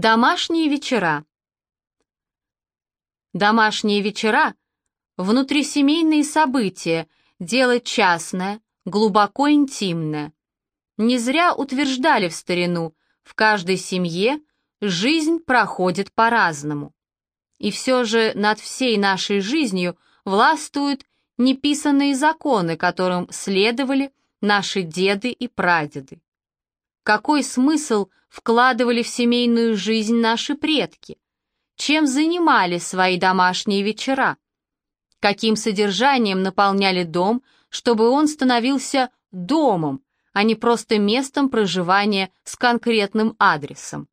Домашние вечера. Домашние вечера — внутрисемейные события, дело частное, глубоко интимное. Не зря утверждали в старину, в каждой семье жизнь проходит по-разному. И все же над всей нашей жизнью властвуют неписанные законы, которым следовали наши деды и прадеды. Какой смысл вкладывали в семейную жизнь наши предки? Чем занимали свои домашние вечера? Каким содержанием наполняли дом, чтобы он становился домом, а не просто местом проживания с конкретным адресом?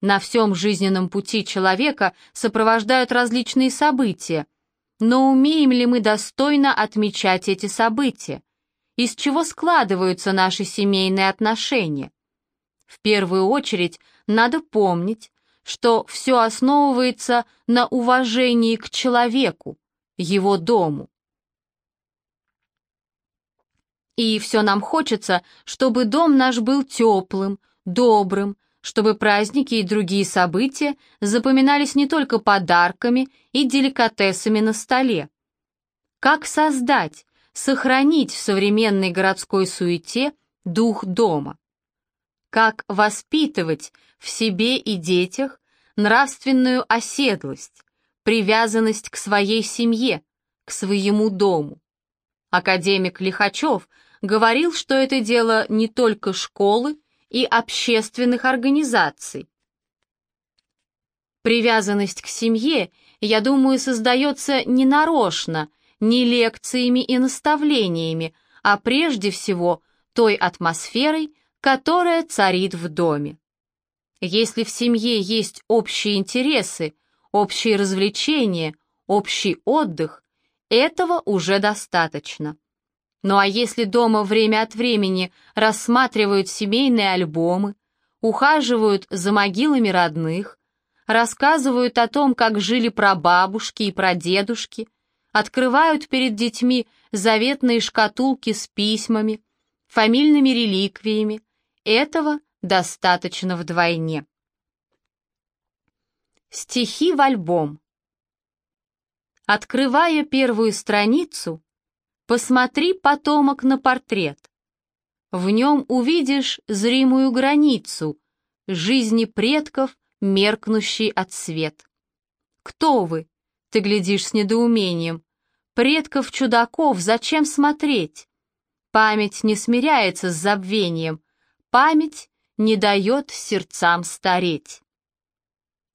На всем жизненном пути человека сопровождают различные события, но умеем ли мы достойно отмечать эти события? Из чего складываются наши семейные отношения? В первую очередь надо помнить, что все основывается на уважении к человеку, его дому. И все нам хочется, чтобы дом наш был теплым, добрым, чтобы праздники и другие события запоминались не только подарками и деликатесами на столе. Как создать, сохранить в современной городской суете дух дома? Как воспитывать в себе и детях нравственную оседлость, привязанность к своей семье, к своему дому? Академик Лихачев говорил, что это дело не только школы, и общественных организаций. Привязанность к семье, я думаю, создается не нарочно, не лекциями и наставлениями, а прежде всего той атмосферой, которая царит в доме. Если в семье есть общие интересы, общие развлечения, общий отдых, этого уже достаточно. Ну а если дома время от времени рассматривают семейные альбомы, ухаживают за могилами родных, рассказывают о том, как жили прабабушки и прадедушки, открывают перед детьми заветные шкатулки с письмами, фамильными реликвиями, этого достаточно вдвойне. Стихи в альбом. Открывая первую страницу, Посмотри, потомок, на портрет. В нем увидишь зримую границу жизни предков, меркнущий от свет. Кто вы? Ты глядишь с недоумением. Предков чудаков зачем смотреть? Память не смиряется с забвением, память не дает сердцам стареть.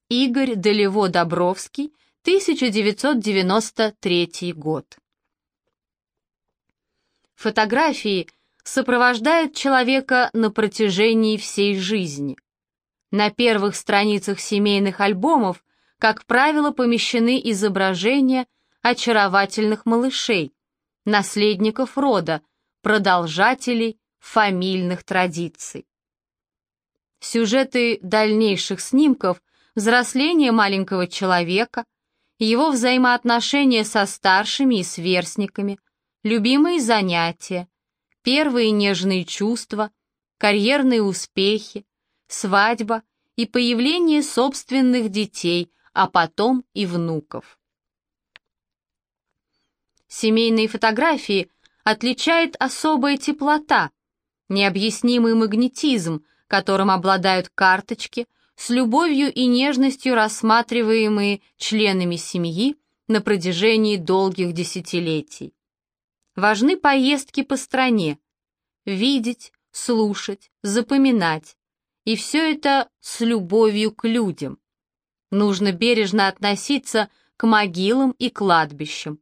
Игорь Долево-Добровский, 1993 год. Фотографии сопровождают человека на протяжении всей жизни. На первых страницах семейных альбомов, как правило, помещены изображения очаровательных малышей, наследников рода, продолжателей фамильных традиций. Сюжеты дальнейших снимков взросление маленького человека, его взаимоотношения со старшими и сверстниками, любимые занятия, первые нежные чувства, карьерные успехи, свадьба и появление собственных детей, а потом и внуков. Семейные фотографии отличает особая теплота, необъяснимый магнетизм, которым обладают карточки, с любовью и нежностью рассматриваемые членами семьи на протяжении долгих десятилетий. Важны поездки по стране. Видеть, слушать, запоминать. И все это с любовью к людям. Нужно бережно относиться к могилам и кладбищам.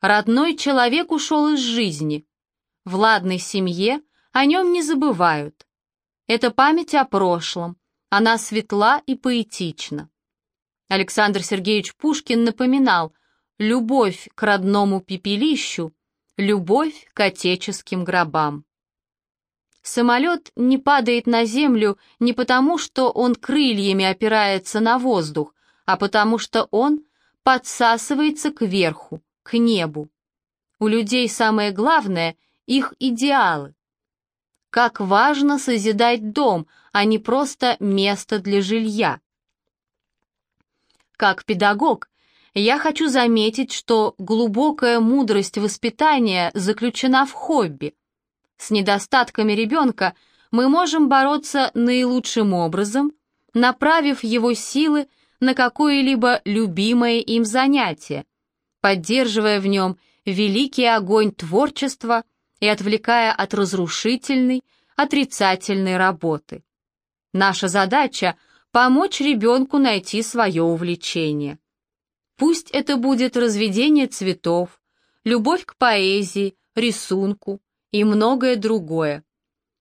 Родной человек ушел из жизни. В ладной семье о нем не забывают. Это память о прошлом, она светла и поэтична. Александр Сергеевич Пушкин напоминал, любовь к родному пепелищу Любовь к отеческим гробам. Самолет не падает на землю не потому, что он крыльями опирается на воздух, а потому что он подсасывается кверху, к небу. У людей самое главное — их идеалы. как важно созидать дом, а не просто место для жилья. Как педагог, я хочу заметить, что глубокая мудрость воспитания заключена в хобби. С недостатками ребенка мы можем бороться наилучшим образом, направив его силы на какое-либо любимое им занятие, поддерживая в нем великий огонь творчества и отвлекая от разрушительной, отрицательной работы. Наша задача — помочь ребенку найти свое увлечение. Пусть это будет разведение цветов, любовь к поэзии, рисунку и многое другое,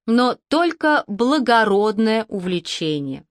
но только благородное увлечение.